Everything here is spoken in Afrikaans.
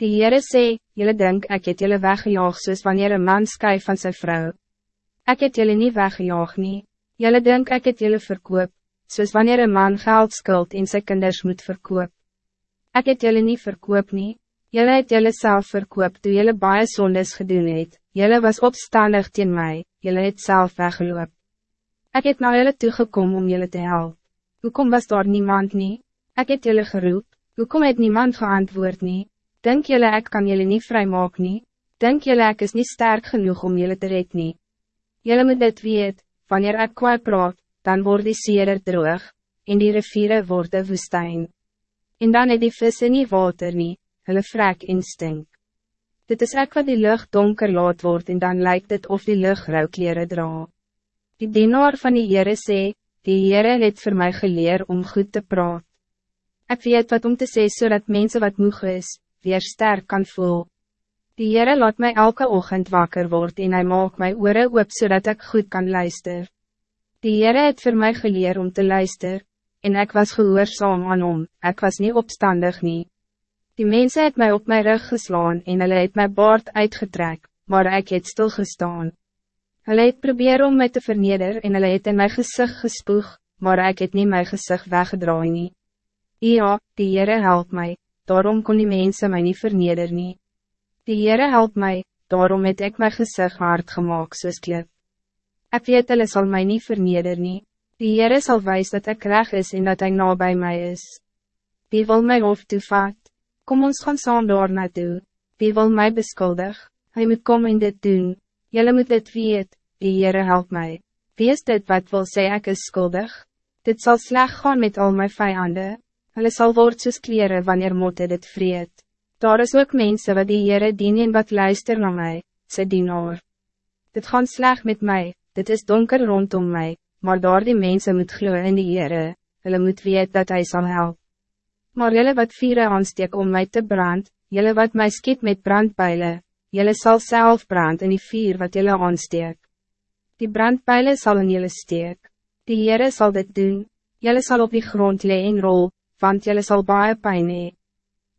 Die Heere sê, jylle denk ek het jylle weggejaag soos wanneer een man skuif van zijn vrouw. Ik het jylle nie weggejaag nie, jylle denk ek het jylle verkoop, soos wanneer een man geld skuld en sy kinders moet verkoop. Ik het jullie niet verkoop nie, jullie het jullie zelf verkoop toe jullie baie sondes gedoen het, jullie was opstandig teen mij, jullie het zelf weggeloop. Ik het naar jullie toegekom om jullie te helpen. Hoekom was daar niemand nie? Ik het jullie geroep, hoekom het niemand geantwoord nie? Denk jullie ik kan jullie niet vrijmaak nie? Denk jullie ik is niet sterk genoeg om jullie te red nie? Jullie moet dit weet, wanneer ik kwaad praat, dan wordt die seer droog, en die riviere worden woestijn en dan het die visse nie water nie, hulle vrek en stink. Dit is ek wat die lucht donker laat word en dan lijkt het of die lucht rouwkleren dra. Die dienaar van die Heere sê, die Heere het voor mij geleer om goed te praat. Ik weet wat om te sê zodat so mensen wat moeg is, weer sterk kan voel. Die Heere laat mij elke ochtend wakker word en hij maakt mij oore oop zodat ik goed kan luisteren. Die Heere het voor mij geleer om te luisteren en ik was gehoorzaam aan hom, ik was niet opstandig nie. Die mensen het mij op mijn rug geslaan en hulle het my baard uitgetrek, maar ik het stilgestaan. Hulle het probeer om mij te verneder en hulle het in my gezicht gespoeg, maar ik het niet mijn gezicht weggedraai nie. Ja, die Heere help mij, daarom kon die mensen mij niet verneder nie. Die Heere help mij, daarom het ik mijn gezicht hard gemaakt soos klip. Ek weet hulle sal my nie verneder nie. Die Heere sal wijs dat ik reg is en dat hij na bij mij is. Wie wil mij hoofd toevat? Kom ons gaan saam daar naartoe. Wie wil mij beskuldig? Hij moet kom en dit doen. Jullie moet dit weet, die Heere help mij. Wie is dit wat wil sê ek is skuldig? Dit zal sleg gaan met al mijn vijanden. Hulle sal word soos kleren wanneer motte dit vreet. Daar is ook mensen wat die Heere dien en wat luister na mij, sê dienaar. Dit gaan sleg met mij, dit is donker rondom mij maar daar die mense moet glo in die Heere, hulle moet weet dat hij zal helpen. Maar jullie wat vieren aansteek om mij te brand, jullie wat mij skiet met brandpijlen, jullie zal zelf brand in die vier wat jullie aansteek. Die brandpijlen zal in jullie steek. Die Heere zal dit doen, jullie zal op die grond leen rol, want jullie zal baie pijn hee.